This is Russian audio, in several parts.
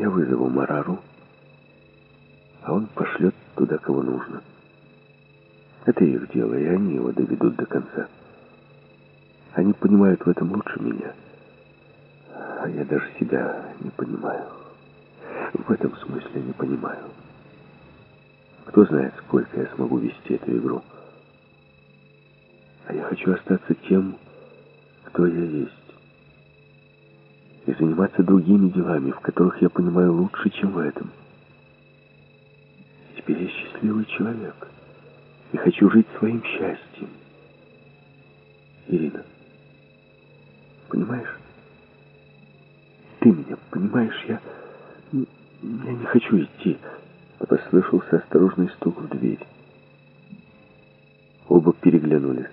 Я вызову Марару, а он пошлет туда, кого нужно. Это их дело, и они его доведут до конца. Они понимают в этом лучше меня. А я даже себя не понимаю. В этом смысле не понимаю. Кто знает, сколько я смогу вести эту игру. А я хочу остаться тем, кто я есть. И заниматься другими делами, в которых я понимаю лучше, чем в этом. Теперь я счастливый человек. И хочу жить своим счастьем. Ирина, понимаешь? Ты меня понимаешь? Я, я не хочу идти. Послышался осторожный стук в дверь. Оба переглянулись.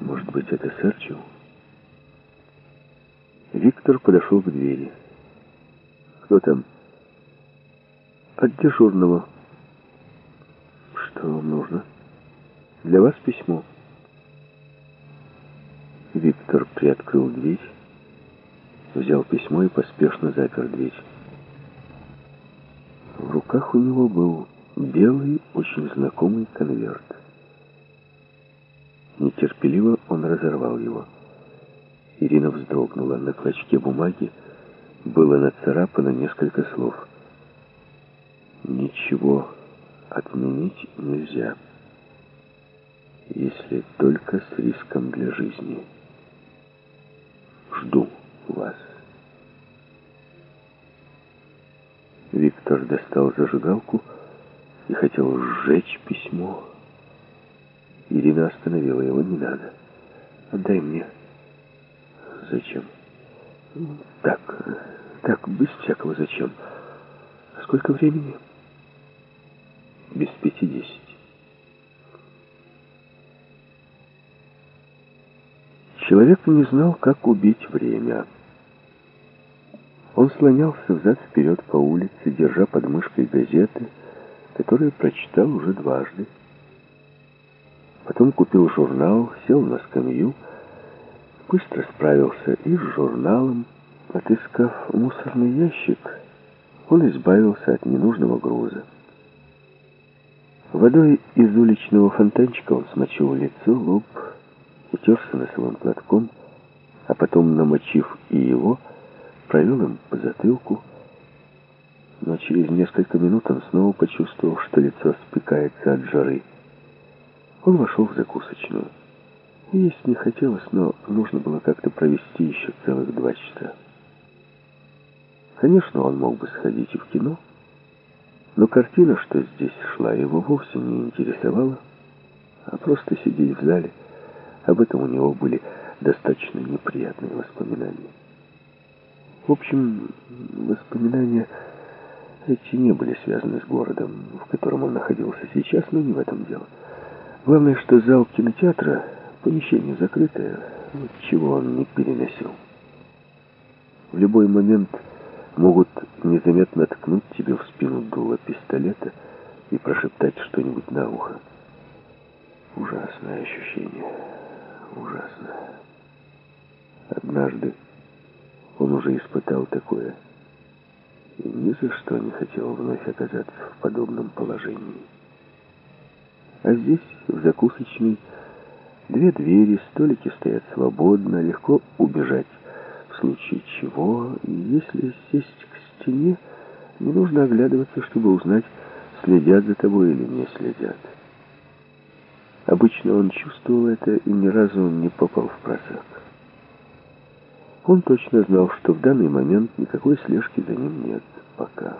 Может быть, это Серчил? Виктор подошел к двери. «Кто там?» «От дежурного». «Что вам нужно?» «Для вас письмо». Виктор приоткрыл дверь, взял письмо и поспешно запер дверь. В руках у него был белый, очень знакомый конверт. Нетерпеливо он разорвал его. Ирина вздрогнула. На клочке бумаги было нацарапано несколько слов. «Ничего отменить нельзя, если только с риском для жизни. Жду вас». Виктор достал зажигалку и хотел сжечь письмо. Ирина остановила его. «Не надо. Отдай мне». «Зачем?» «Так, так, без всякого зачем. Сколько времени?» «Без пяти десять». Человек не знал, как убить время. Он слонялся взад-вперед по улице, держа под мышкой газеты, которые прочитал уже дважды. Потом купил журнал, сел на скамью, быстро справился и с журналом. Отыскав мусорный ящик, он избавился от ненужного груза. Водой из уличного фонтанчика он смочил лицо, лоб, утерся носовым платком, а потом, намочив и его, провел им по затылку. Но через несколько минут он снова почувствовал, что лицо спекается от жары. Он вошел в закусочную. Есть не хотелось, но нужно было как-то провести еще целых два часа. Конечно, он мог бы сходить и в кино, но картина, что здесь шла, его вовсе не интересовала, а просто сидеть в зале, об этом у него были достаточно неприятные воспоминания. В общем, воспоминания эти не были связаны с городом, в котором он находился сейчас, но не в этом дело. Главное, что зал кинотеатра, помещение закрытое, чего он не переносил. В любой момент могут незаметно ткнуть тебе в спину дуло пистолета и прошептать что-нибудь на ухо. Ужасное ощущение, ужасное. Однажды он уже испытал такое и ни за что не хотел вновь оказаться в подобном положении. А здесь, в закусочной, две двери, столики стоят свободно, легко убежать в случае чего. И если сесть к стене, не нужно оглядываться, чтобы узнать, следят за тобой или не следят. Обычно он чувствовал это и ни разу не попал в просак. Он точно знал, что в данный момент никакой слежки за ним нет пока.